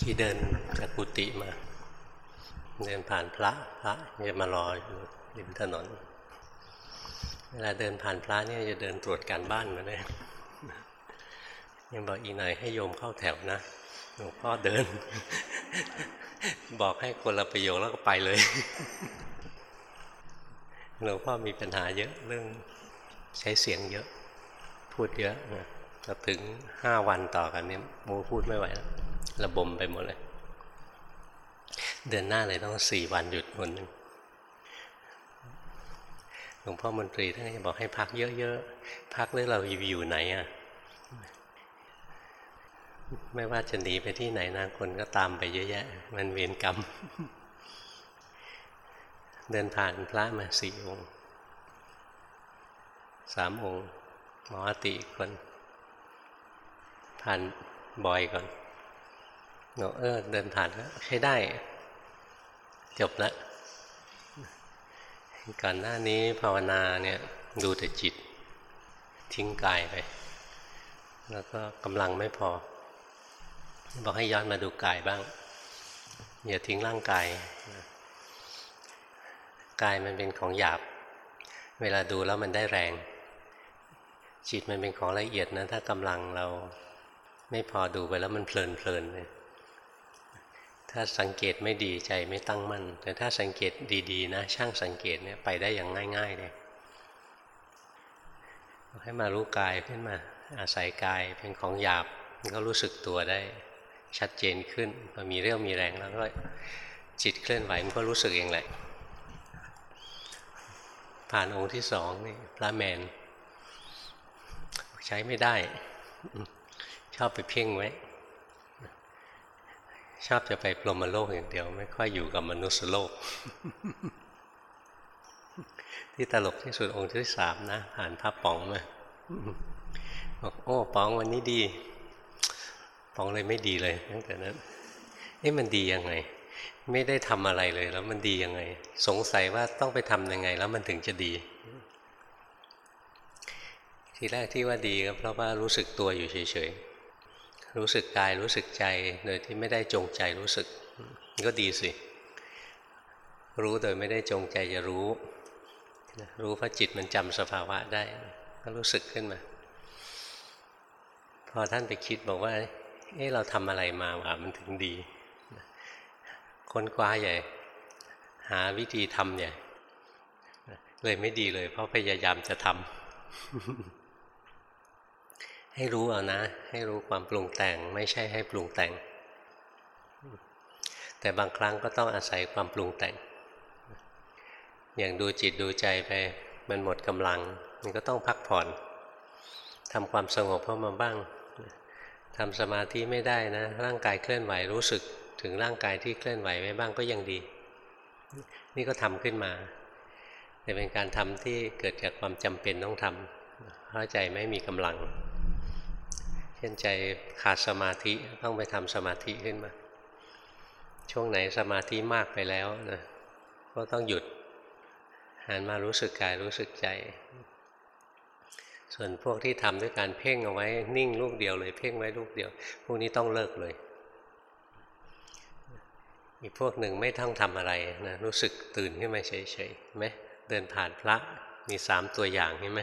ที่เดินจากกุฏิมา เดินผ่านพระพระจะมารออยู่ริมถนน เวลาเดินผ่านพระเนี่ยจะเดินตรวจการบ้านมาเลยยังบอกอีกหน่อยให้โยมเข้าแถวนะหลวงพ่อเดิน บอกให้คนละประโยคแล้วก็ไปเลยหลวงพ่อมีปัญหาเยอะเรื่องใช้เสียงเยอะ พูดเยอะนะถึงห้าวันต่อกันนี้โมพูดไม่ไหวแล้ว ระบมไปหมดเลย เดือนหน้าเลยต้องสี่วันหยุดคนหนึ่งหลวงพ่อมนตรีท่านจะบอกให้พักเยอะๆ พักหรือเราอยู่ไหนอะ ไม่ว่าจะหนีไปที่ไหนนะคนก็ตามไปเยอะแยะ มันเวรกรรม เดินผ่านพระมาสี่องค์สามองค์หมอติคนผ่านบ่อยก่อน เนาะเออเดินผ่านใช้ได้ จบล้วก่อนหน้านี้ภาวนาเนี่ยดูแต่จิต ทิ้งกายไป แล้วก็กำลังไม่พอ บอกให้ย้อนมาดูกายบ้าง อย่าทิ้งร่างกายกายมันเป็นของหยาบ เวลาดูแล้วมันได้แรง จิตมันเป็นของละเอียดนะ ถ้ากำลังเราไม่พอดูไปแล้วมันเพลินเพลินเลย ถ้าสังเกตไม่ดีใจไม่ตั้งมั่น แต่ถ้าสังเกตดีๆ นะ ช่างสังเกตเนี่ยไปได้อย่างง่าย ๆ เลยให้มารู้กายขึ้นมา อาศัยกายเป็นของหยาบก็รู้สึกตัวได้ ชัดเจนขึ้นพอมีเรี่ยวมีแรงแล้วก็จิตเคลื่อนไหวมันก็รู้สึกเองแหละ ผ่านองค์ที่สองนี่พระแมน ใช้ไม่ได้ ชอบไปเพ่งไว้ ชอบจะไปพรหมโลกอย่างเดียว ไม่ค่อยอยู่กับมนุษย์โลก ที่ตลกที่สุดองค์ที่สามนะผ่านพระป๋องมาบอกโอ้ป๋องวันนี้ดีป๋องเลยไม่ดีเลยตั้งแต่นั้นนี่มันดียังไง ไม่ได้ทำอะไรเลย แล้วมันดียังไง สงสัยว่าต้องไปทำยังไง แล้วมันถึงจะดี ทีแรกที่ว่าดีก็เพราะว่ารู้สึกตัวอยู่เฉยๆ รู้สึกกายรู้สึกใจโดยที่ไม่ได้จงใจรู้สึก ก็ดีสิ รู้โดยไม่ได้จงใจจะรู้ รู้เพราะจิตมันจำสภาวะได้ ก็รู้สึกขึ้นมา พอท่านไปคิดบอกว่า เอ๊ะเราทำอะไรมาว่ามันถึงดี ค้นกว้าใหญ่ หาวิธีทำใหญ่เลยไม่ดีเลย เพราะพยายามจะทำ ให้รู้เอานะ ให้รู้ความปรุงแต่งไม่ใช่ให้ปรุงแต่ง แต่บางครั้งก็ต้องอาศัยความปรุงแต่ง อย่างดูจิตดูใจไป มันหมดกำลัง มันก็ต้องพักผ่อนทำความสงบเข้ามาบ้างทำสมาธิไม่ได้นะ ร่างกายเคลื่อนไหวรู้สึกถึงร่างกายที่เคลื่อนไหวไว้บ้างก็ยังดี นี่ก็ทำขึ้นมาแต่เป็นการทำที่เกิดจากความจำเป็นต้องทำเพราะใจไม่มีกำลัง เช่นใจขาดสมาธิต้องไปทำสมาธิขึ้นมา ช่วงไหนสมาธิมากไปแล้วนะก็ต้องหยุดหันมารู้สึกกายรู้สึกใจ ส่วนพวกที่ทำด้วยการเพ่งเอาไว้นิ่งลูกเดียวเลยเพ่งไว้ลูกเดียว พวกนี้ต้องเลิกเลยอีกพวกหนึ่งไม่ต้องทำอะไรนะรู้สึกตื่นขึ้นมาเฉยๆไหมเดินผ่านพระมีสามตัวอย่างใช่ไหม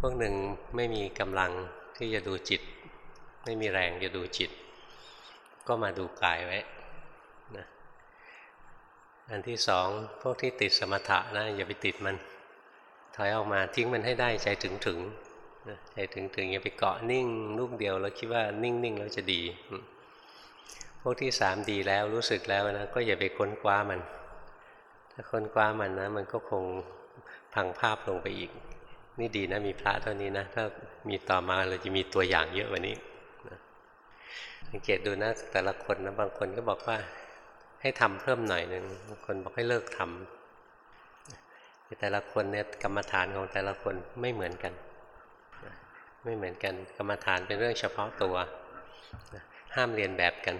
พวกหนึ่งไม่มีกำลัง ที่จะดูจิต ไม่มีแรงจะดูจิต ก็มาดูกายไว้นะอันที่สองพวกที่ติดสมถะนะอย่าไปติดมัน ถอยออกมาทิ้งมันให้ได้ใจถึงถึงนะใจถึงถึงอย่าไปเกาะนิ่งลูกเดียวแล้วคิดว่านิ่งนิ่งแล้วจะดี พวกที่สามดีแล้วรู้สึกแล้วนะก็อย่าไปค้นคว้ามัน ถ้าค้นคว้ามันนะ มันก็คงพังภาพลงไปอีก นี่ดีนะมีพระเท่านี้นะ ถ้ามีต่อมาเราจะมีตัวอย่างเยอะกว่านี้สังเกตดูนะแต่ละคนนะบางคนก็บอกว่า ให้ทำเพิ่มหน่อยหนึ่งบางคนบอกให้เลิกทำแต่ละคนเนี่ยกรรมฐานของแต่ละคนไม่เหมือนกัน ไม่เหมือนกันกรรมฐานเป็นเรื่องเฉพาะตัว ห้ามเรียนแบบกัน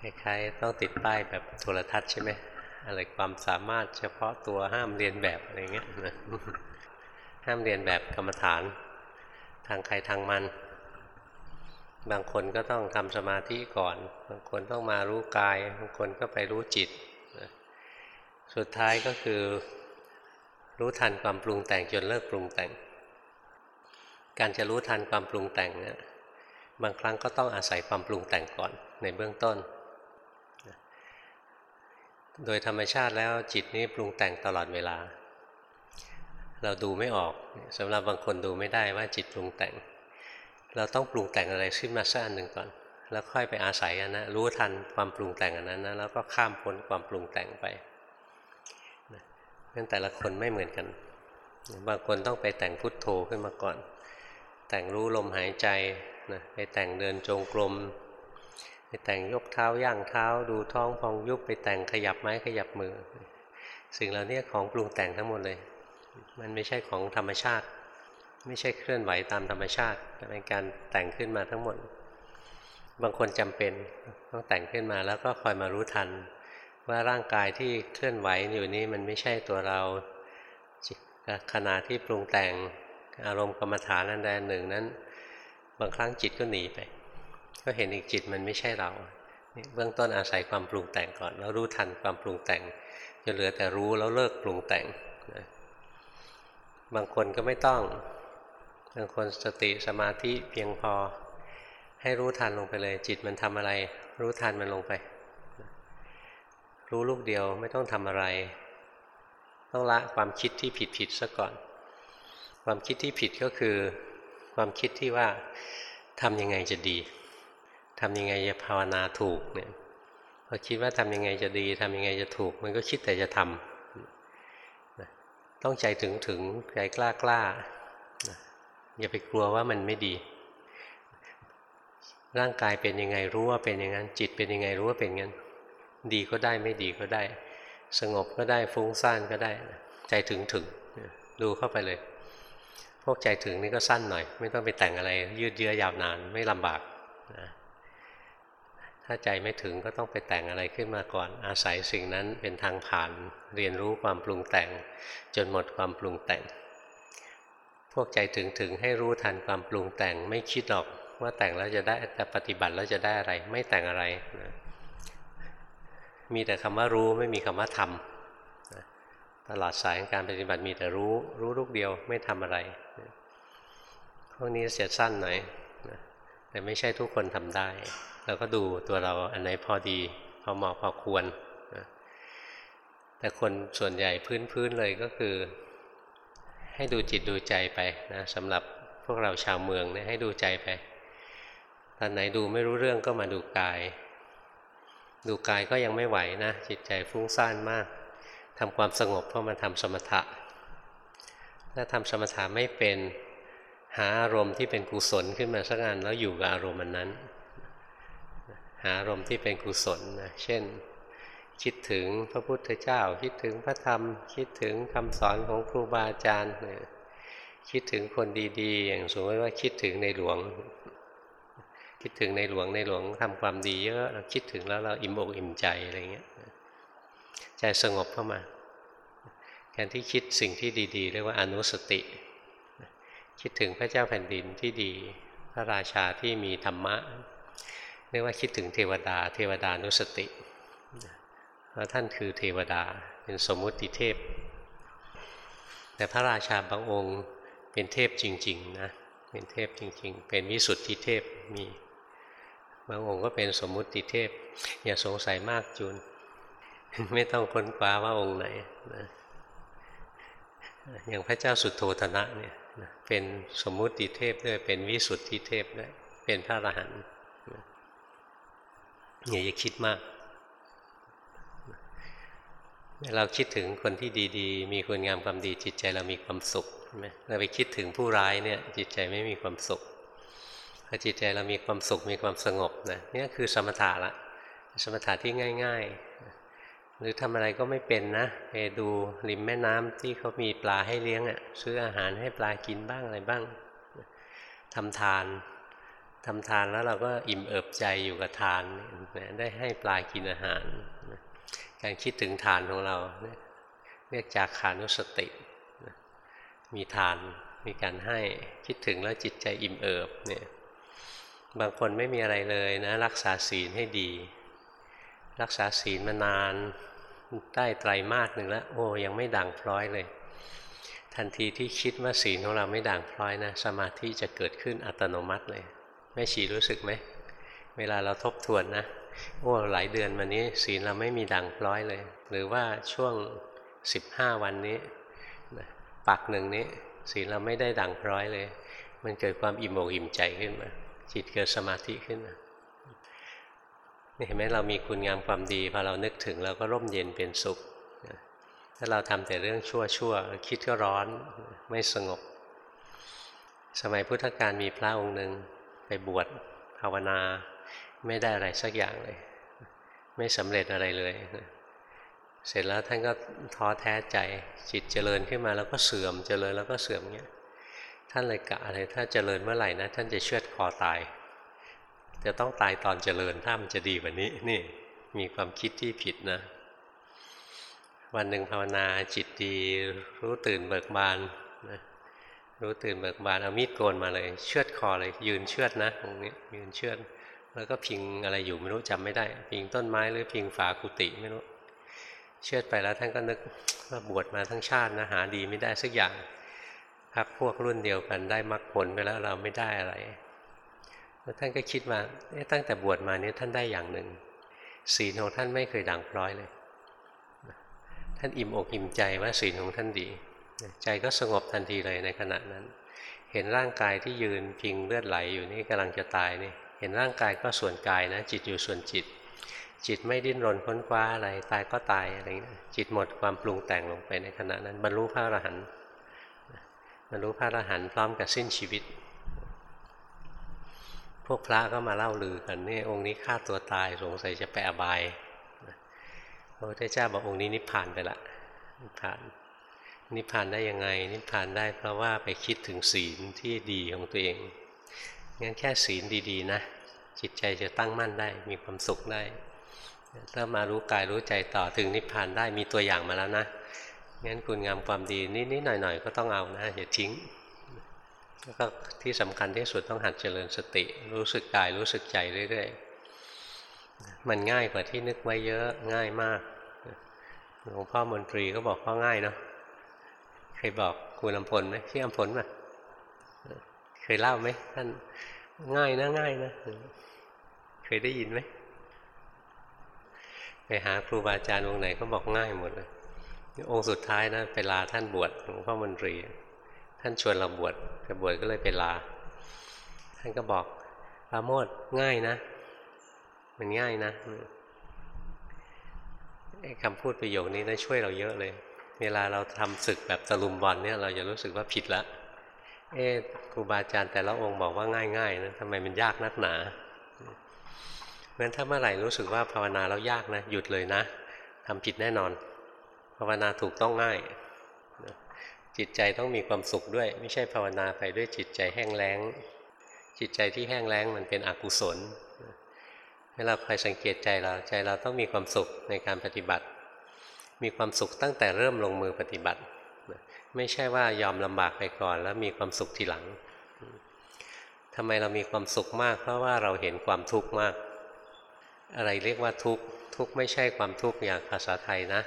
คล้ายๆต้องติดป้ายแบบโทรทัศน์ใช่ไหมอะไรความสามารถเฉพาะตัวห้ามเรียนแบบอะไรเงี้ย ห้ามเรียนแบบกรรมฐาน ทางใครทางมัน บางคนก็ต้องทำสมาธิก่อน บางคนต้องมารู้กาย บางคนก็ไปรู้จิต สุดท้ายก็คือ รู้ทันความปรุงแต่งจนเลิกปรุงแต่ง การจะรู้ทันความปรุงแต่งเนี่ยบางครั้งก็ต้องอาศัยความปรุงแต่งก่อนในเบื้องต้น โดยธรรมชาติแล้วจิตนี้ปรุงแต่งตลอดเวลา เราดูไม่ออกสำหรับบางคนดูไม่ได้ว่าจิตปรุงแต่ง เราต้องปรุงแต่งอะไรขึ้นมาสักอันหนึ่งก่อน แล้วค่อยไปอาศัยอันนะรู้ทันความปรุงแต่งอันนั้นนะแล้วก็ข้ามพ้นความปรุงแต่งไปนั้นแต่ละคนไม่เหมือนกัน บางคนต้องไปแต่งพุทโธขึ้นมาก่อน แต่งรู้ลมหายใจนะไปแต่งเดินจงกรมไปแต่งยกเท้าย่างเท้า ดูท้องพองยุบไปแต่งขยับไม้ขยับมือ สิ่งเหล่านี้ของปรุงแต่งทั้งหมดเลย มันไม่ใช่ของธรรมชาติ ไม่ใช่เคลื่อนไหวตามธรรมชาติเป็นการแต่งขึ้นมาทั้งหมด บางคนจำเป็นต้องแต่งขึ้นมาแล้วก็คอยมารู้ทัน ว่าร่างกายที่เคลื่อนไหวอยู่นี้มันไม่ใช่ตัวเราขณะที่ปรุงแต่งอารมณ์กรรมฐานอันใดหนึ่งนั้น บางครั้งจิตก็หนีไป ก็เห็นอีกจิตมันไม่ใช่เราเบื้องต้นอาศัยความปรุงแต่งก่อน แล้วรู้ทันความปรุงแต่งจะเหลือแต่รู้แล้วเลิกปรุงแต่งนะ บางคนก็ไม่ต้อง บางคนสติสมาธิเพียงพอ ให้รู้ทันลงไปเลย จิตมันทำอะไร รู้ทันมันลงไป รู้ลูกเดียวไม่ต้องทำอะไร ต้องละความคิดที่ผิดผิดซะก่อน ความคิดที่ผิดก็คือ ความคิดที่ว่าทำยังไงจะดีทำยังไงจะภาวนาถูกเนี่ยพอคิดว่าทำยังไงจะดีทำยังไงจะถูก มันก็คิดแต่จะทำ ต้องใจถึงถึงใจกล้ากล้าอย่าไปกลัวว่ามันไม่ดี ร่างกายเป็นยังไงรู้ว่าเป็นอย่างนั้น จิตเป็นยังไงรู้ว่าเป็นงั้น ดีก็ได้ไม่ดีก็ได้ สงบก็ได้ฟุ้งซ่านก็ได้ ใจถึงถึงดูเข้าไปเลย พวกใจถึงนี่ก็สั้นหน่อย ไม่ต้องไปแต่งอะไร ยืดเยื้อยาวนานไม่ลำบากนะ ถ้าใจไม่ถึงก็ต้องไปแต่งอะไรขึ้นมาก่อน อาศัยสิ่งนั้นเป็นทางผ่านเรียนรู้ความปรุงแต่ง จนหมดความปรุงแต่ง พวกใจถึงถึงให้รู้ทันความปรุงแต่งไม่คิดหรอกว่าแต่งแล้วจะได้แต่ปฏิบัติแล้วจะได้อะไร ไม่แต่งอะไรนะมีแต่คำว่ารู้ไม่มีคำว่าทำตลอดสายการปฏิบัติมีแต่รู้ รู้ลูกเดียวไม่ทำอะไรพวกนี้เสียสั้นหน่อยแต่ไม่ใช่ทุกคนทำได้ เราก็ดูตัวเราอันไหนพอดี พอเหมาะพอควรแต่คนส่วนใหญ่พื้นๆเลยก็คือ ให้ดูจิตดูใจไปนะสำหรับพวกเราชาวเมืองเนี่ยให้ดูใจไปตอนไหนดูไม่รู้เรื่องก็มาดูกาย ดูกายก็ยังไม่ไหวนะ จิตใจฟุ้งซ่านมากทำความสงบเพราะมาทำสมถะถ้าทำสมถะไม่เป็นหาอารมณ์ที่เป็นกุศลขึ้นมาสักงานแล้วอยู่กับอารมณ์นั้น หาอารมณ์ที่เป็นกุศลนะเช่น คิดถึงพระพุทธเจ้า คิดถึงพระธรรม คิดถึงคำสอนของครูบาอาจารย์คิดถึงคนดีๆ อย่างสมมติว่าคิดถึงในหลวง คิดถึงในหลวงในหลวงทำความดีเยอะเราคิดถึงแล้วเราอิ่มอกอิ่มใจอะไรเงี้ยใจสงบเข้ามาการที่คิดสิ่งที่ดี ๆ เรียกว่าอนุสติ คิดถึงพระเจ้าแผ่นดินที่ดี พระราชาที่มีธรรมะ รียกว่าคิดถึงเทวดา เทวดานุสติเพราะท่านคือเทวดาเป็นสมมุติเทพ แต่พระราชาบางองค์เป็นเทพจริงๆนะเป็นเทพจริง ๆ เป็นวิสุทธิเทพมีบางองค์ก็เป็นสมมุติเทพ อย่าสงสัยมากจูนไม่ต้องค้นคว้าว่าองค์ไหนนะอย่างพระเจ้าสุโทธนะเนี่ยเป็นสมมุติเทพด้วยเป็นวิสุทธิเทพด้วยเป็นพระอรหันต์ อย่าอย่าคิดมากเราคิดถึงคนที่ดีๆ มีคุณงามความดีจิตใจเรามีความสุขใช่ไหมเราไปคิดถึงผู้ร้ายเนี่ย จิตใจไม่มีความสุขพอจิตใจเรามีความสุขมีความสงบนะนี่คือสมถะละสมถะที่ง่าย ๆ หรือทำอะไรก็ไม่เป็นนะไปดูริมแม่น้ำที่เขามีปลาให้เลี้ยงอะ่ะซื้ออาหารให้ปลากินบ้างอะไรบ้างทำทาน ทำทานแล้วเราก็อิ่มเอิบใจอยู่กับทาน ได้ให้ปลากินอาหาร การคิดถึงทานของเราเรียกจากขานุสติ มีทานมีการให้คิดถึงแล้วจิตใจอิ่มเอิบเนี่ยบางคนไม่มีอะไรเลยนะ รักษาศีลให้ดี รักษาศีลมานานใต้ไตรมาสหนึ่งแล้ว โอ้ยังไม่ด่างพร้อยเลย ทันทีที่คิดว่าศีลของเราไม่ด่างพร้อยนะ สมาธิจะเกิดขึ้นอัตโนมัติเลย แม่ชีรู้สึกไหม เวลาเราทบทวนนะโอ้หลายเดือนมานี้ศีลเราไม่มีด่งพร้อยเลย หรือว่าช่วง 15 วันนี้ปักหนึ่งนี้ศีลเราไม่ได้ดังพร้อยเลย มันเกิดความอิ่มอกอิ่มใจขึ้นมา จิตเกิดสมาธิขึ้นมานี่เห็นไหมเรามีคุณงามความดีพอเรานึกถึงเราก็ร่มเย็นเป็นสุข ถ้าเราทำแต่เรื่องชั่วชั่วคิดก็ร้อนไม่สงบ สมัยพุทธกาลมีพระองค์หนึ่ง ไปบวชภาวนา ไม่ได้อะไรสักอย่างเลย ไม่สำเร็จอะไรเลย เสร็จแล้วท่านก็ท้อแท้ใจจิตเจริญขึ้นมาแล้วก็เสื่อมเจริญแล้วก็เสื่อมเงี้ยท่านเลยกะอะไรถ้าเจริญเมื่อไหร่นะท่านจะเชือดคอตาย จะต้องตายตอนเจริญถ้ามันจะดีกว่านี้นี่มีความคิดที่ผิดนะวันหนึ่งภาวนาจิตดีรู้ตื่นเบิกบานนะ รู้ตื่นเบิกบานเอามีดโกนมาเลย เชือดคอเลย ยืนเชือดนะตรงนี้ยืนเชือด แล้วก็พิงอะไรอยู่ไม่รู้จำไม่ได้ พิงต้นไม้หรือพิงฝากุฏิไม่รู้ เชือดไปแล้วท่านก็นึกว่าบวชมาทั้งชาตินะหาดีไม่ได้สักอย่างพักพวกรุ่นเดียวกันได้มรรคผลไปแล้วเราไม่ได้อะไรแล้วท่านก็คิดว่าตั้งแต่บวชมานี้ท่านได้อย่างหนึ่งศีลของท่านไม่เคยดังพร้อยเลย ท่านอิ่มอกอิ่มใจว่าศีลของท่านดี ใจก็สงบทันทีเลยในขณะนั้น เห็นร่างกายที่ยืนพิงเลือดไหลอยู่นี่กำลังจะตายนี่เห็นร่างกายก็ส่วนกายนะ จิตอยู่ส่วนจิต จิตไม่ดิ้นรนค้นคว้าอะไรตายก็ตายอะไรเงี้ยจิตหมดความปรุงแต่งลงไปในขณะนั้น บรรลุพระอรหันต์บรรลุพระอรหันต์พร้อมกับสิ้นชีวิต พวกพระก็มาเล่าลือกันนี่องค์นี้ฆ่าตัวตายสงสัยจะไปอบายพระพุทธเจ้าบอกองค์นี้นิพพานไปละนิพพาน นิพพานได้ยังไง นิพพานได้เพราะว่าไปคิดถึงศีลที่ดีของตัวเอง งั้นแค่ศีลดีๆนะ จิตใจจะตั้งมั่นได้ มีความสุขได้ ถ้ามารู้กายรู้ใจต่อถึงนิพพานได้มีตัวอย่างมาแล้วนะ งั้นคุณงามความดีนิดๆหน่อยๆก็ต้องเอานะอย่าทิ้ง แล้วก็ที่สำคัญที่สุดต้องหัดเจริญสติ รู้สึกกายรู้สึกใจเรื่อยๆ มันง่ายกว่าที่นึกไว้เยอะง่ายมากหลวงพ่อมนตรีก็บอกพ่อง่ายเนาะ เคยบอกคุณลำพลไหมที่อลำพลไหมเคยเล่าไหมท่านง่ายนะง่ายนะเคยได้ยินไหมไปหาครูบาอาจารย์องค์ไหนก็บอกง่ายหมดเลยองค์สุดท้ายนะไปลาท่านบวชหลวงพ่อมนตรี ท่านชวนเราบวชแต่บวชก็เลยไปลา ท่านก็บอกปราโมทง่ายนะ มันง่ายนะคำพูดประโยคนี้นะช่วยเราเยอะเลย เวลาเราทำศึกแบบตะลุมบอลเนี่ยเราจะรู้สึกว่าผิดละ เอ๊ครูบาอาจารย์แต่ละองค์บอกว่าง่ายๆนะทำไมมันยากนักหนาเพราะฉะนั้นถ้าเมื่อไหร่รู้สึกว่าภาวนาแล้วยากนะหยุดเลยนะทำผิดแน่นอน ภาวนาถูกต้องง่าย จิตใจต้องมีความสุขด้วย ไม่ใช่ภาวนาไปด้วยจิตใจแห้งแล้ง จิตใจที่แห้งแล้งมันเป็นอกุศลให้เราคอยสังเกตใจเราใจเราต้องมีความสุขในการปฏิบัติ มีความสุขตั้งแต่เริ่มลงมือปฏิบัติ ไม่ใช่ว่ายอมลำบากไปก่อน แล้วมีความสุขทีหลังทำไมเรามีความสุขมาก เพราะว่าเราเห็นความทุกข์มาก อะไรเรียกว่าทุกข์ทุกข์ไม่ใช่ความทุกข์อย่างภาษาไทยนะ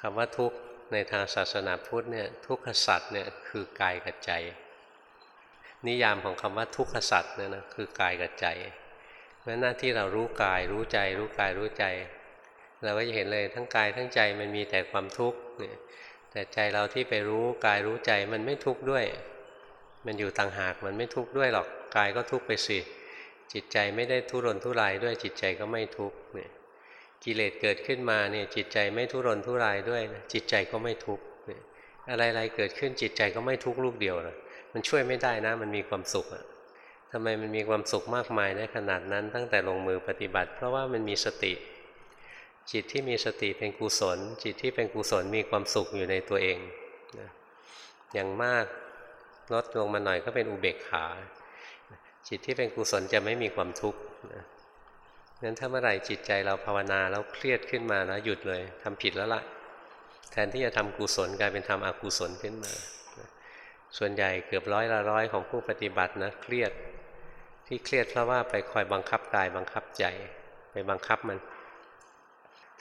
คำว่าทุกข์ในทางศาสนาพุทธเนี่ยทุกขสัตว์เนี่ยคือกายกับใจ นิยามของคำว่าทุกขสัตว์เนี่ยนะคือกายกับใจเพราะหน้าที่เรารู้กายรู้ใจ รู้กายรู้ใจ เราก็จะเห็นเลยทั้งกายทั้งใจมันมีแต่ความทุกข์เนี่ยแต่ใจเราที่ไปรู้กายรู้ใจมันไม่ทุกข์ด้วย มันอยู่ต่างหากมันไม่ทุกข์ด้วยหรอกกายก็ทุกข์ไปสิจิตใจไม่ได้ทุรนทุรายด้วยจิตใจก็ไม่ทุกข์เนี่ยกิเลสเกิดขึ้นมาเนี่ยจิตใจไม่ทุรนทุรายด้วยจิตใจก็ไม่ทุกข์เนี่ยอะไรๆเกิดขึ้นจิตใจก็ไม่ทุกข์ลูกเดียวเลยมันช่วยไม่ได้นะ มันมีความสุขอะทำไมมันมีความสุขมากมายได้ขนาดนั้นตั้งแต่ลงมือปฏิบัติ เพราะว่ามันมีสติ จิตที่มีสติเป็นกุศล จิตที่เป็นกุศลมีความสุขอยู่ในตัวเองนะอย่างมากลดลงมาหน่อยก็เป็นอุเบกขา จิตที่เป็นกุศลจะไม่มีความทุกข์นะงั้นถ้าเมื่อไหร่จิตใจเราภาวนาแล้วเครียดขึ้นมาแล้วหยุดเลยทำผิดแล้วละ่ะ แทนที่จะทำกุศลกลายเป็นทำอกุศลขึ้นมา ส่วนใหญ่เกือบร้อยละร้อยของผู้ปฏิบัตินะเครียดที่เครียดเพราะว่าไปคอยบังคับกายบังคับใจ ไปบังคับมัน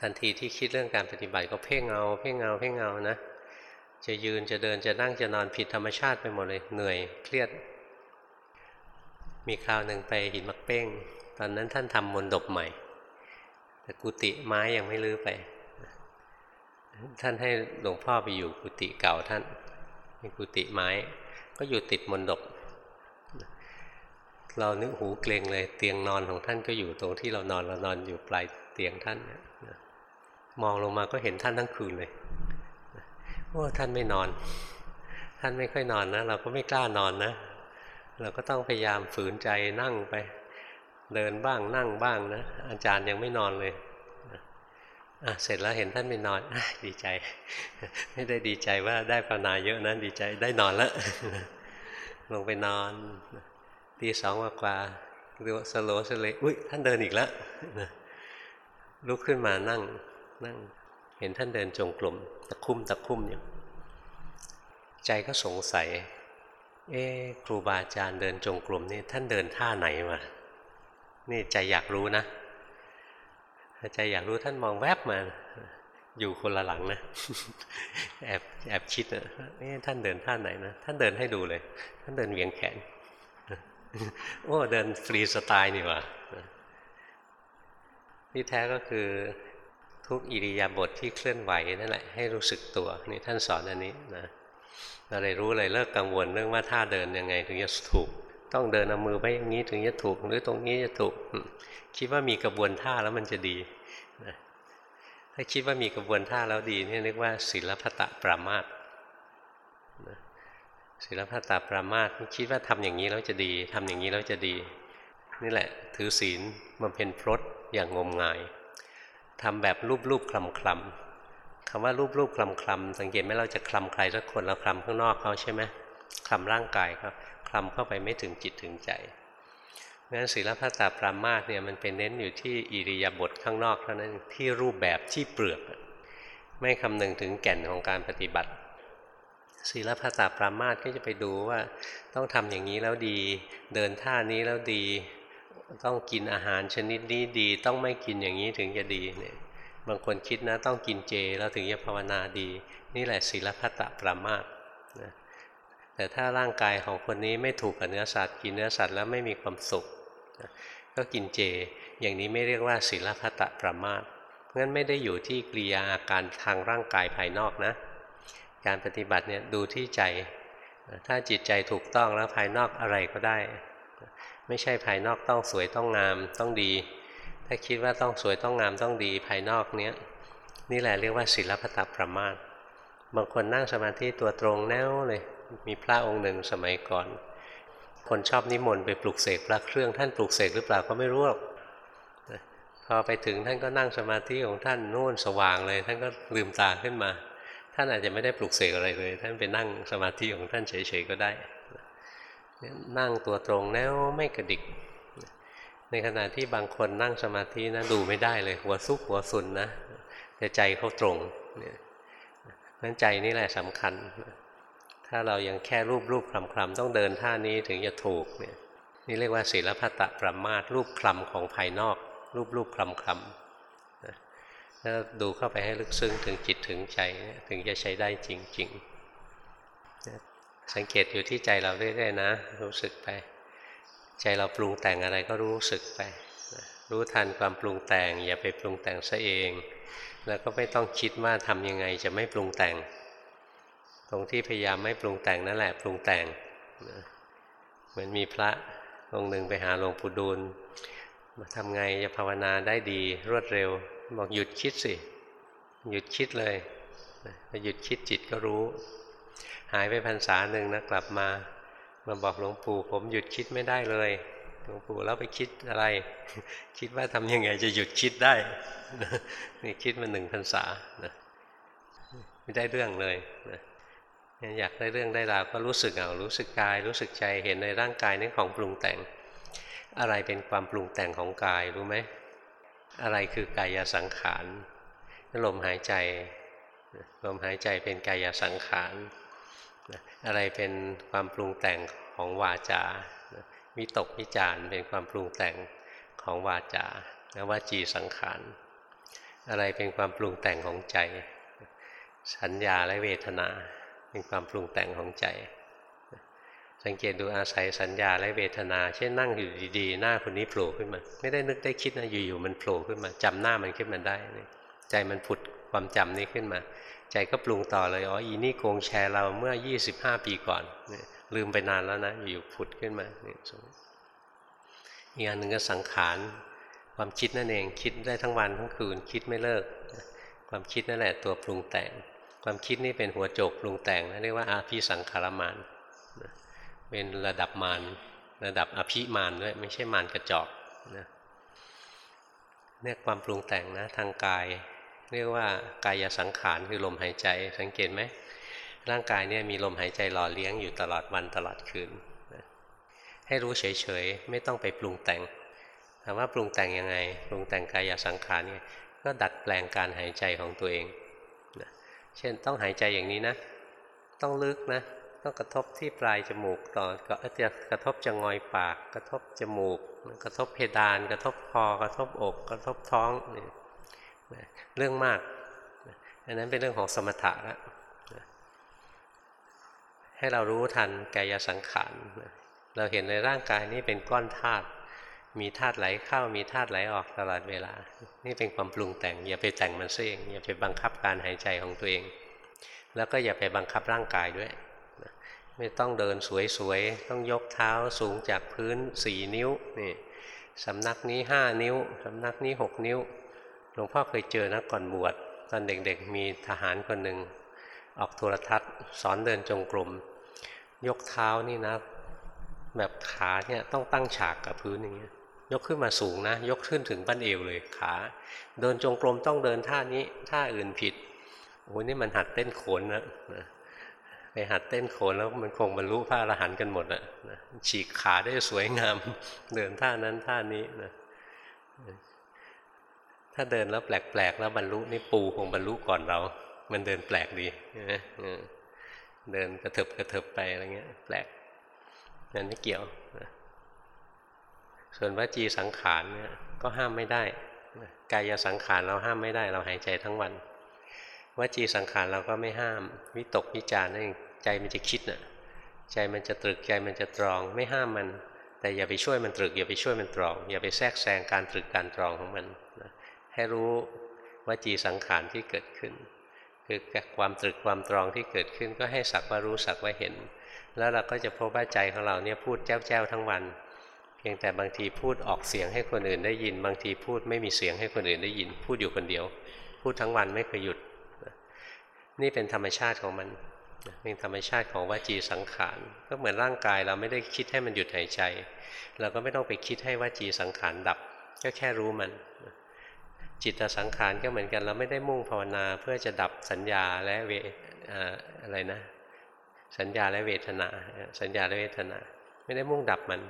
ทันทีที่คิดเรื่องการปฏิบัติก็เพ่งเงาเพ่งเงาเพ่งเงานะจะยืนจะเดินจะนั่งจะนอนผิดธรรมชาติไปหมดเลยเหนื่อยเครียด มีคราวหนึ่งไปหินมักเป้ง ตอนนั้นท่านทำมนดบใหม่ แต่กุฏิไม้ยังไม่ลื้อไป ท่านให้หลวงพ่อไปอยู่กุฏิเก่าท่านเป็นกุฏิไม้ ก็อยู่ติดมนดบเรานึกหูเกรงเลย เตียงนอนของท่านก็อยู่ตรงที่เรานอนเรานอนอยู่ปลายเตียงท่าน มองลงมาก็เห็นท่านทั้งคืนเลยโอ้ท่านไม่นอน ท่านไม่ค่อยนอนนะ เราก็ไม่กล้านอนนะ เราก็ต้องพยายามฝืนใจนั่งไป เดินบ้างนั่งบ้างนะ อาจารย์ยังไม่นอนเลยอะเสร็จแล้วเห็นท่านไม่นอนอดีใจ ไม่ได้ดีใจว่าได้ภาวนาเยอะนะดีใจได้นอนแล้วลงไปนอนตีสองกว่าเรียกว่าสโลสเลอุ้ยท่านเดินอีกแล้วลุกขึ้นมานั่ง นั่งเห็นท่านเดินจงกรมตะคุ่มตะคุ่มอยู่ใจก็สงสัย เอ๊ครูบาอาจารย์เดินจงกรมนี่ท่านเดินท่าไหนมานี่ใจอยากรู้นะใจอยากรู้ท่านมองแวบมา อยู่คนละหลังนะแอบแอบคิดนะนี่ท่านเดินท่าไหนนะท่านเดินให้ดูเลย ท่านเดินเวียงแขนโอ้เดินฟรีสไตล์นี่วะที่แท้ก็คือ ทุกอิริยาบถทที่เคลื่อนไหวนั่นแหละให้รู้สึกตัวนี่ท่านสอนอันนี้นะเราเลยรู้เลยเลิกกังวลเรื่องว่าท่าเดินยังไงถึงจะถูก ต้องเดินเอามือไว้อย่างนี้ถึงจะถูก หรือตรงนี้จะถูก คิดว่ามีกระบวนท่าแล้วมันจะดีนะถ้าคิดว่ามีกระบวนท่าแล้วดีนี่เรียกว่าศิลปะตะปรามาตศิลปะตาปรามาสคิดว่าทำอย่างนี้แล้วจะดีทำอย่างนี้แล้วจะดี นี่แหละ ถือศีลมันเป็นพรตอย่างงมงาย ทำแบบรูปรูปคลำคลำคำว่ารูปรูปคลำคลำสังเกตไหมเราจะคลำใครสักคนเราคลำข้างนอกเขาใช่ไหมคลำร่างกายเขาคลำเข้าไปไม่ถึงจิตถึงใจงั้นศีลพัตตาปรามาสเนี่ยมันเป็นเน้นอยู่ที่อิริยาบถข้างนอกเท่านั้นที่รูปแบบที่เปลือก ไม่คำนึงถึงแก่นของการปฏิบัติศีลพัตตาปรามาสก็จะไปดูว่า ต้องทำอย่างนี้แล้วดี เดินท่านี้แล้วดี ต้องกินอาหารชนิดนี้ดี ต้องไม่กินอย่างนี้ถึงจะดีเนี่ยบางคนคิดนะต้องกินเจแล้วถึงจะภาวนาดี นี่แหละศีลพัตตปรามาสนะแต่ถ้าร่างกายของคนนี้ไม่ถูกกับเนื้อสัตว์กินเนื้อสัตว์แล้วไม่มีความสุขนะก็กินเจ อย่างนี้ไม่เรียกว่าศีลพัตตปรามาสงั้นไม่ได้อยู่ที่กิริยาอาการทางร่างกายภายนอกนะ การปฏิบัติเนี่ยดูที่ใจ ถ้าจิตใจถูกต้องแล้วภายนอกอะไรก็ได้ ไม่ใช่ภายนอกต้องสวยต้องงามต้องดี ถ้าคิดว่าต้องสวยต้องงามต้องดีภายนอกเนี้ยนี่แหละเรียกว่าศิลปตประมาทบางคนนั่งสมาธิตัวตรงแน่วเลยมีพระองค์หนึ่งสมัยก่อน คนชอบนิมนต์ไปปลุกเสกพระเครื่องท่านปลุกเสกหรือเปล่าก็ไม่รู้หรอกพอไปถึงท่านก็นั่งสมาธิของท่านนู่นสว่างเลย ท่านก็ลืมตาขึ้นมา ท่านอาจจะไม่ได้ปลุกเสกอะไรเลย ท่านไปนั่งสมาธิของท่านเฉยๆก็ได้ นั่งตัวตรงแนวไม่กระดิก ในขณะที่บางคนนั่งสมาธินะดูไม่ได้เลยหัวซุกหัวซุนนะแต่ใจเขาตรงเนี่ยนั้นใจนี่แหละสำคัญ ถ้าเรายังแค่รูปรูปคลำคลำต้องเดินท่านี้ถึงจะถูกเนี่ยนี่เรียกว่าศีลพัตตประมาทรูปคลำของภายนอก รูปรูปคลำคลำถ้าดูเข้าไปให้ลึกซึ้งถึงจิตถึงใจถึงจะใช้ได้จริง ๆ สังเกตอยู่ที่ใจเราเรื่อยๆนะ รู้สึกไป ใจเราปรุงแต่งอะไรก็รู้สึกไป รู้ทันความปรุงแต่ง อย่าไปปรุงแต่งซะเอง แล้วก็ไม่ต้องคิดว่าทำยังไงจะไม่ปรุงแต่ง ตรงที่พยายามไม่ปรุงแต่งนั่นแหละปรุงแต่งเหมือนมีพระองค์หนึ่งไปหาหลวงปู่ดูลมาทำไงจะภาวนาได้ดีรวดเร็ว บอกหยุดคิดสิ หยุดคิดเลยหยุดคิดจิตก็รู้ หายไปพรรษาหนึ่งนะกลับมามาบอกหลวงปู่ผมหยุดคิดไม่ได้เลยหลวงปู่แล้วไปคิดอะไร คิดว่าทำยังไงจะหยุดคิดได้นี่คิดมาหนึ่งพรรษาไม่ได้เรื่องเลยนะอยากได้เรื่องได้ราวก็รู้สึกเอารู้สึกกาย รู้สึกใจเห็นในร่างกายนี่ของปรุงแต่ง อะไรเป็นความปรุงแต่งของกายรู้ไหมอะไรคือกายสังขารลมหายใจลมหายใจเป็นกายสังขาร อะไรเป็นความปรุงแต่งของวาจาวิตกวิจารเป็นความปรุงแต่งของวาจาและวาจีสังขาร อะไรเป็นความปรุงแต่งของใจ สัญญาและเวทนา เป็นความปรุงแต่งของใจ สังเกตดูอาศัยสัญญาและเวทนา เช่นนั่งอยู่ดีๆ หน้าคนนี้โผล่ขึ้นมา ไม่ได้นึกได้คิดนะอยู่ๆมันโผล่ขึ้นมาจำหน้ามันขึ้นมาได้ ใจมันผุดความจำนี้ขึ้นมา ใจก็ปรุงต่อเลยอ๋ออีนี่โกงแชร์เราเมื่อ 25 ปีก่อนลืมไปนานแล้วนะ อยู่ผุดขึ้นมาอีกอันหนึ่งก็สังขารความคิดนั่นเองคิดได้ทั้งวันทั้งคืนคิดไม่เลิก ความคิดนั่นแหละตัวปรุงแต่ง ความคิดนี่เป็นหัวโจกปรุงแต่งเรียกว่าอาภิสังขารมานเป็นระดับมารระดับอภิมานด้วยไม่ใช่มารกระจอกนะเนี่ยความปรุงแต่งนะทางกาย เรียกว่ากายสังขารคือลมหายใจสังเกตไหมร่างกายเนี่ยมีลมหายใจหล่อเลี้ยงอยู่ตลอดวันตลอดคืนให้รู้เฉยๆไม่ต้องไปปรุงแต่งถามว่าปรุงแต่งยังไง ปรุงแต่งกายสังขารเนี่ยก็ดัดแปลงการหายใจของตัวเองนะเช่นต้องหายใจอย่างนี้นะ ต้องลึกนะ ต้องกระทบที่ปลายจมูกต่อก็จะกระทบจะงอยปาก กระทบจมูก กระทบเพดาน กระทบคอกระทบอก กระทบท้องนี่ เรื่องมากอันนั้นเป็นเรื่องของสมถะแล้วให้เรารู้ทันกายสังขารเราเห็นในร่างกายนี้เป็นก้อนธาตุมีธาตุไหลเข้ามีธาตุไหลออกตลอดเวลา นี่เป็นความปรุงแต่ง อย่าไปแต่งมันซะเองอย่าไปบังคับการหายใจของตัวเอง แล้วก็อย่าไปบังคับร่างกายด้วย ไม่ต้องเดินสวยๆ ต้องยกเท้าสูงจากพื้นสี่นิ้วนี่สำนักนี้ห้านิ้วสำนักนี้หกนิ้ว หลวงพ่อเคยเจอนะก่อนบวชตอนเด็กๆมีทหารคนหนึ่งออกโทรทัศน์ สอนเดินจงกรมยกเท้านี่นะ แบบขาเนี่ยต้องตั้งฉากกับพื้นอย่างเงี้ยยกขึ้นมาสูงนะ ยกขึ้นถึงบั้นเอวเลยขา เดินจงกรมต้องเดินท่านี้ท่าอื่นผิดโอ้นี่มันหัดเต้นโขนนะไปหัดเต้นโขนแล้วมันคงบรรลุพระอรหันต์กันหมดอะฉีกขาได้สวยงาม เดินท่านั้นท่านี้นะ ถ้าเดินแล้วแปลกๆแล้วบรรลุนี่ปูคงบรรลุก่อนเรา มันเดินแปลกดีนะเดินกระเถิบกระเถิบไปอะไรเงี้ย แปลกนั่นไม่เกี่ยวส่วนวจีสังขารเนี่ยก็ห้ามไม่ได้กายสังขารเราห้ามไม่ได้ เราหายใจทั้งวันวจีสังขารเราก็ไม่ห้าม วิตกวิจารนั่นใจมันจะคิดน่ะ ใจมันจะตรึกใจมันจะตรอง ไม่ห้ามมัน แต่อย่าไปช่วยมันตรึก อย่าไปช่วยมันตรอง อย่าไปแทรกแซงการตรึกการตรองของมันนะ ให้รู้ว่าจีสังขารที่เกิดขึ้น คือความตรึกความตรองที่เกิดขึ้น ก็ให้สักว่ารู้สักว่าเห็น แล้วเราก็จะพบว่าใจของเราเนี่ยพูดแจ้วแจ้วทั้งวัน เพียงแต่บางทีพูดออกเสียงให้คนอื่นได้ยิน บางทีพูดไม่มีเสียงให้คนอื่นได้ยิน พูดอยู่คนเดียว พูดทั้งวันไม่เคยหยุด นี่เป็นธรรมชาติของมันเป็นธรรมชาติของวจีสังขาร ก็เหมือนร่างกายเราไม่ได้คิดให้มันหยุดหายใจ เราก็ไม่ต้องไปคิดให้วจีสังขารดับ ก็แค่รู้มัน จิตสังขารก็เหมือนกัน เราไม่ได้มุ่งภาวนาเพื่อจะดับสัญญาและเวอะไรนะ สัญญาและเวทนา สัญญาและเวทนา ไม่ได้มุ่งดับมัน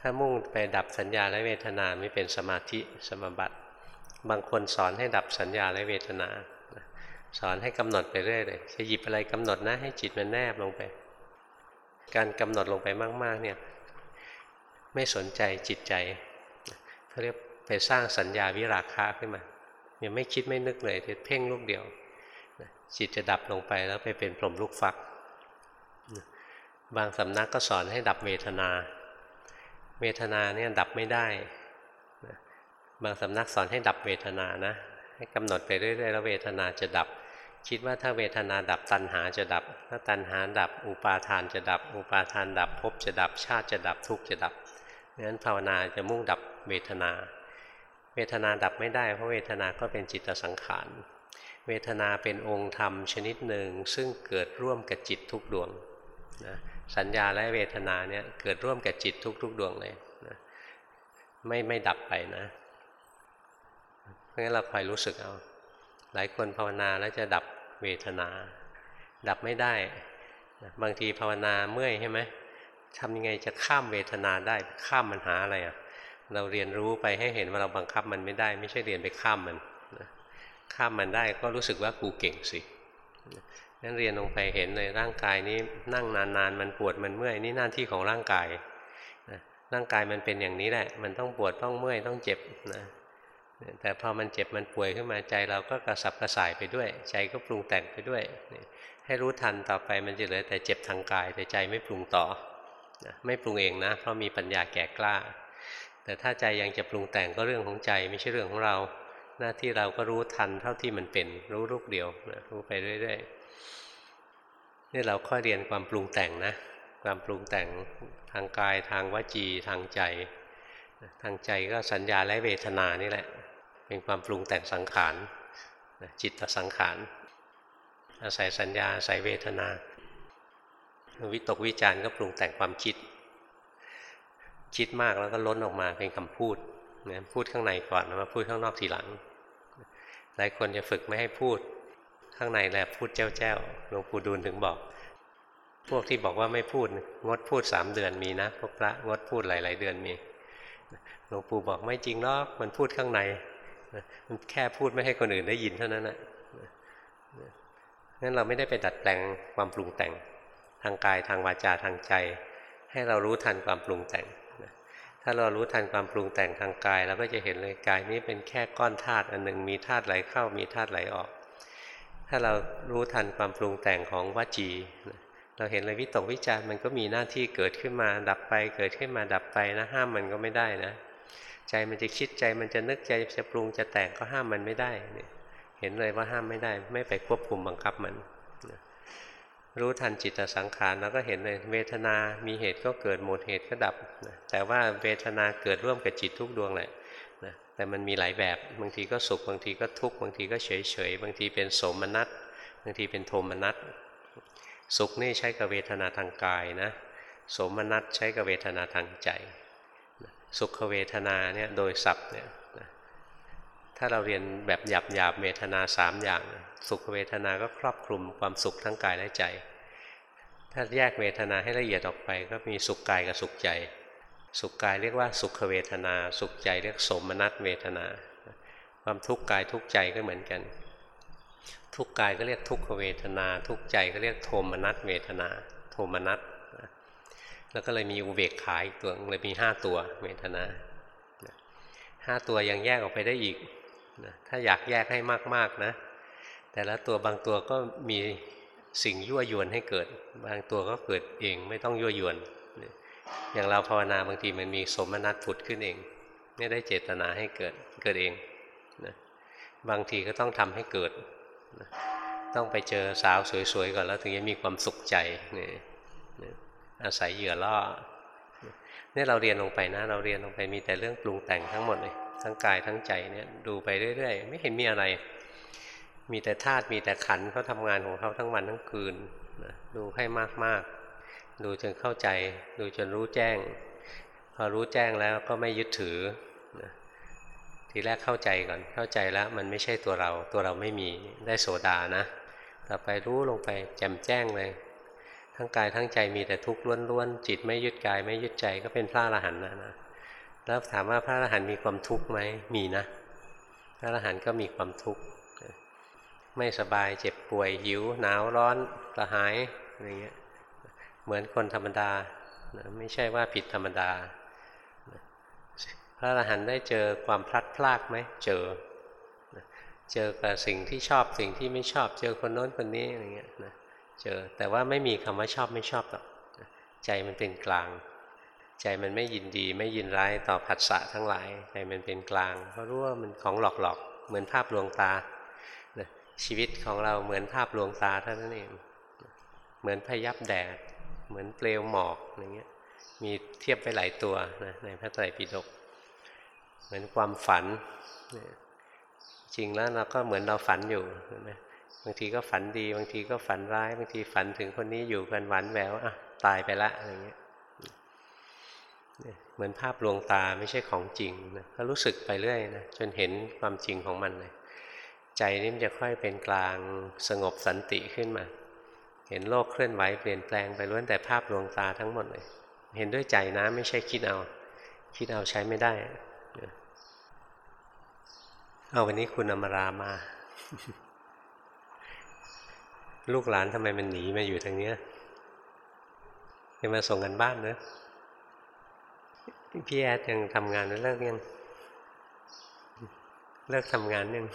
ถ้ามุ่งไปดับสัญญาและเวทนาไม่เป็นสมาธิสมบัติ บางคนสอนให้ดับสัญญาและเวทนา สอนให้กำหนดไปเรื่อยเลยจะหยิบอะไรกำหนดนะ ให้จิตมันแนบลงไป การกำหนดลงไปมาก ๆ เนี่ย ไม่สนใจจิตใจเขาเรียก ไปสร้างสัญญาวิราคะขึ้นมายังไม่คิดไม่นึกเลยเพ่งลูกเดียวจิตจะดับลงไปแล้วไปเป็นพรหมลูกฟัก บางสำนักก็สอนให้ดับเวทนา เวทนาเนี่ยดับไม่ได้ บางสำนักสอนให้ดับเวทนานะให้กำหนดไปเรื่อยๆแล้วเวทนาจะดับ คิดว่าถ้าเวทนาดับตัณหาจะดับ ถ้าตัณหาดับ อุปาทานจะดับ อุปาทานดับภพจะดับชาติจะดับทุกข์จะดับงั้นภาวนาจะมุ่งดับเวทนา วทนาดับไม่ได้ เพราะเวทนาก็เป็นจิตสังขาร เวทนาเป็นองค์ธรรมชนิดหนึ่ง ซึ่งเกิดร่วมกับจิตทุกดวงนะสัญญาและเวทนาเนี่ยเกิดร่วมกับจิตทุก ๆ ดวงเลยนะไม่ไม่ดับไปนะเพราะงั้นเราคอยรู้สึกเอา หลายคนภาวนาแล้วจะดับเวทนา ดับไม่ได้บางทีภาวนาเมื่อยใช่ไหมทำยังไงจะข้ามเวทนาได้ข้ามมันหาอะไรอะ เราเรียนรู้ไปให้เห็นว่าเราบังคับมันไม่ได้ ไม่ใช่เรียนไปข้ามมันข้ามมันได้ก็รู้สึกว่ากูเก่งสินั้นเรียนลงไปเห็นเลยร่างกายนี้นั่งนานๆมันปวดมันเมื่อยนี่หน้าที่ของร่างกายร่างกายมันเป็นอย่างนี้แหละ มันต้องปวดต้องเมื่อยต้องเจ็บนะแต่พอมันเจ็บมันป่วยขึ้นมาใจเราก็กระสับกระส่ายไปด้วย ใจก็ปรุงแต่งไปด้วยให้รู้ทันต่อไปมันจะเหลือแต่เจ็บทางกายแต่ใจไม่ปรุงต่อ ไม่ปรุงเองนะ เพราะมีปัญญาแก่กล้า แต่ถ้าใจยังจะปรุงแต่งก็เรื่องของใจไม่ใช่เรื่องของเรา หน้าที่เราก็รู้ทันเท่าที่มันเป็น รู้ลูกเดียวนะรู้ไปเรื่อยๆนี่เราค่อยเรียนความปรุงแต่งนะ ความปรุงแต่งทางกายทางวจีทางใจ ทางใจก็สัญญาและเวทนานี่แหละ เป็นความปรุงแต่งสังขารจิตตสังขารอาศัยสัญญาอาศัยเวทนา วิตกวิจารณ์ก็ปรุงแต่งความคิด คิดมากแล้วก็ล้นออกมาเป็นคำพูดนะพูดข้างในก่อนแล้วมาพูดข้างนอกทีหลัง หลายคนจะฝึกไม่ให้พูด ข้างในแหละพูดแจ้วแจ้วหลวงปู่ดูลถึงบอก พวกที่บอกว่าไม่พูดงดพูดสามเดือนมีนะพวกพระงดพูดหลาย ๆ เดือนมีหลวงปู่บอกไม่จริงหรอกมันพูดข้างในมันแค่พูดไม่ให้คนอื่นได้ยินเท่านั้นแนะงั้นเราไม่ได้ไปดัดแปลงความปรุงแต่งทางกายทางวาจาทางใจ ให้เรารู้ทันความปรุงแต่ง ถ้าเรารู้ทันความปรุงแต่งทางกายเราก็จะเห็นเลยกายนี้เป็นแค่ก้อนธาตุอันหนึ่งมีธาตุไหลเข้ามีธาตุไหลออก ถ้าเรารู้ทันความปรุงแต่งของวจีเราเห็นเลยวิตกวิจารมันก็มีหน้าที่เกิดขึ้นมาดับไป เกิดขึ้นมาดับไปนะห้ามมันก็ไม่ได้นะ ใจมันจะคิดใจมันจะนึกใจจะปรุงจะแต่งก็ห้ามมันไม่ได้เนี่ยเห็นเลยว่าห้ามไม่ได้ ไม่ไปควบคุมบังคับมัน รู้ทันจิตสังขารแล้วก็เห็นเลยเวทนา มีเหตุก็เกิดหมดเหตุก็ดับแต่ว่าเวทนาเกิดร่วมกับจิตทุกดวงแหละแต่มันมีหลายแบบบางทีก็สุขบางทีก็ทุกข์บางทีก็เฉยเฉยบางทีเป็นโสมนัสบางทีเป็นโทมนัสสุขนี่ใช้กับเวทนาทางกายนะโสมนัสใช้กับเวทนาทางใจ สุขเวทนาเนี่ยโดยศัพท์เนี่ย ถ้าเราเรียนแบบหยาบหยาบเวทนาสามอย่าง สุขเวทนาก็ครอบคลุมความสุขทั้งกายและใจ ถ้าแยกเวทนาให้ละเอียดออกไป ก็มีสุขกายกับสุขใจ สุขกายเรียกว่าสุขเวทนา สุขใจเรียกสมนัตเวทนา ความทุกข์กายทุกข์ใจก็เหมือนกัน ทุกข์กายก็เรียกทุกขเวทนา ทุกข์ใจก็เรียกโทมนัตเวทนา โทมนัตแล้วก็เลยมีอุเบกขาอีกตัวเลยมีห้าตัวเวทนาห้าตัวยังแยกออกไปได้อีก นะถ้าอยากแยกให้มากๆนะ แต่ละตัวบางตัวก็มีสิ่งยั่วยวนให้เกิด บางตัวก็เกิดเองไม่ต้องยั่วยวน อย่างเราภาวนาบางทีมันมีสมนัตผุดขึ้นเองไม่ได้เจตนาให้เกิดเกิดเองนะบางทีก็ต้องทำให้เกิดนะต้องไปเจอสาวสวยๆก่อนแล้วถึงจะมีความสุขใจนี่อาศัยเหยื่อล่อนี่เราเรียนลงไปนะ เราเรียนลงไปมีแต่เรื่องปรุงแต่งทั้งหมดเลย ทั้งกายทั้งใจเนี่ยดูไปเรื่อยๆ ไม่เห็นมีอะไร มีแต่ธาตุมีแต่ขันเขาทำงานของเขาทั้งวันทั้งคืนนะดูให้มากๆ ดูจนเข้าใจ ดูจนรู้แจ้ง พอรู้แจ้งแล้วก็ไม่ยึดถือนะทีแรกเข้าใจก่อนเข้าใจแล้วมันไม่ใช่ตัวเราตัวเราไม่มีได้โสดานะต่อไปรู้ลงไปแจ่มแจ้งเลย ทั้งกายทั้งใจมีแต่ทุกข์ล้วนๆจิตไม่ยึดกายไม่ยึดใจก็เป็นพระอรหันต์นะนะ แล้วถามว่าพระอรหันต์มีความทุกข์ไหมมีนะ พระอรหันต์ก็มีความทุกข์ไม่สบายเจ็บป่วยหิว หนาวร้อนกระหายอะไรเงี้ยเหมือนคนธรรมดาไม่ใช่ว่าผิดธรรมดา พระอรหันต์ได้เจอความพลัดพรากไหมเจอเจอกับสิ่งที่ชอบสิ่งที่ไม่ชอบ เจอคนโน้นคนนี้อะไรเงี้ยนะเจอแต่ว่าไม่มีคำว่าชอบไม่ชอบหรอกใจมันเป็นกลาง ใจมันไม่ยินดีไม่ยินร้ายต่อผัสสะทั้งหลาย ใจมันเป็นกลางเพราะรู้ว่ามันของหลอกๆ เหมือนภาพลวงตาชีวิตของเราเหมือนภาพลวงตาเท่านั้นเอง เหมือนพยับแดด เหมือนเปลวหมอกอย่างเงี้ย มีเทียบไปหลายตัวนะในพระไตรปิฎก เหมือนความฝัน จริงแล้วเราก็เหมือนเราฝันอยู่นะบางทีก็ฝันดี บางทีก็ฝันร้าย บางทีฝันถึงคนนี้อยู่กันหวานแหววอะตายไปละอะไรเงี้ย เหมือนภาพลวงตาไม่ใช่ของจริงนะก็รู้สึกไปเรื่อยนะจนเห็นความจริงของมันเลยใจนี่มันจะค่อยเป็นกลางสงบสันติขึ้นมา เห็นโลกเคลื่อนไหวเปลี่ยนแปลงไปล้วนแต่ภาพลวงตาทั้งหมดเลย เห็นด้วยใจนะไม่ใช่คิดเอา คิดเอาใช้ไม่ได้เอาวันนี้คุณอมรามา ลูกหลานทำไมมันหนีมาอยู่ทางเนี้ยจะมาส่งกันบ้านเนอะ พี่แอดยังทำงานแล้วเลิกยัง เลิกทำงานยัง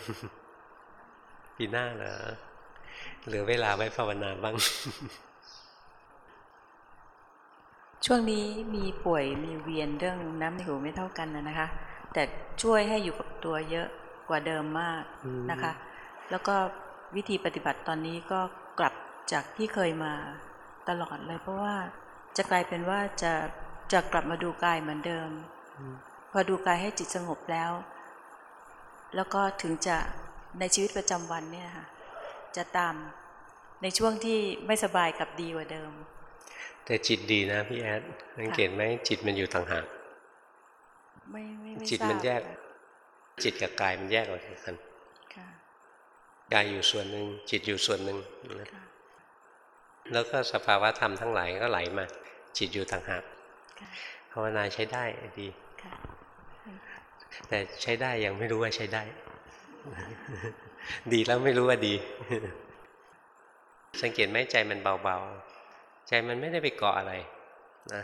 ปีหน้าเหรอเหลือเวลาไว้ภาวนาบ้าง ช่วงนี้มีป่วยมีเวียนเรื่องน้ำในหูไม่เท่ากันนะนะคะ แต่ช่วยให้อยู่กับตัวเยอะกว่าเดิมมากนะคะ แล้วก็วิธีปฏิบัติตอนนี้ก็กลับจากที่เคยมาตลอดเลย เพราะว่าจะกลายเป็นว่าจะ จะกลับมาดูกายเหมือนเดิม พอดูกายให้จิตสงบแล้ว แล้วก็ถึงจะในชีวิตประจำวันเนี่ยค่ะจะตามในช่วงที่ไม่สบายกับดีกว่าเดิม แต่จิตดีนะพี่แอดสังเกตไหมจิตมันอยู่ต่างหากไม่ไม่ไม่จิตมันทราบแยก จิตกับกายมันแยกออกจากกันค่ะกายอยู่ส่วนหนึ่งจิตอยู่ส่วนหนึ่งนะค่ะแล้วก็สภาวะธรรมทั้งหลายก็ไหลมา จิตอยู่ต่างหากค่ะ ภาวนาใช้ได้ดีค่ะแต่ใช้ได้ยังไม่รู้ว่าใช้ได้ ดีแล้วไม่รู้ว่าดี สังเกตไหมใจมันเบาๆ ใจมันไม่ได้ไปเกาะอะไรนะ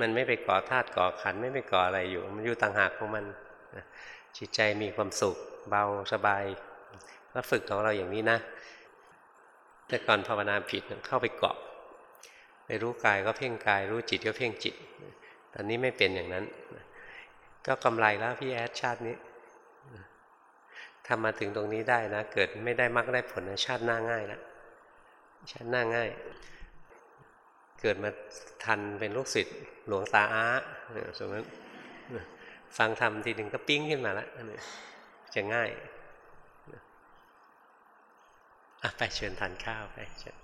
มันไม่ไปเกาะธาตุเกาะขันธ์ไม่ไปเกาะอะไรอยู่ มันอยู่ต่างหากของมันนะจิตใจมีความสุข เบาสบายแล้วฝึกของเราอย่างนี้นะ แต่ก่อนภาวนาผิดเข้าไปเกาะ ไปรู้กายก็เพ่งกาย รู้จิตก็เพ่งจิต ตอนนี้ไม่เป็นอย่างนั้น ก็กำไรแล้วพี่แอดชาตินี้ทำมาถึงตรงนี้ได้นะ เกิดไม่ได้มรรคได้ผลนะชาติหน้าง่ายแล้วชาติหน้าง่าย เกิดมาทันเป็นลูกศิษย์หลวงตาอาสมมติฟังธรรมทีหนึ่งก็ปิ้งขึ้นมาแล้วจะง่ายอะไปเชิญทานข้าวไปเชิญ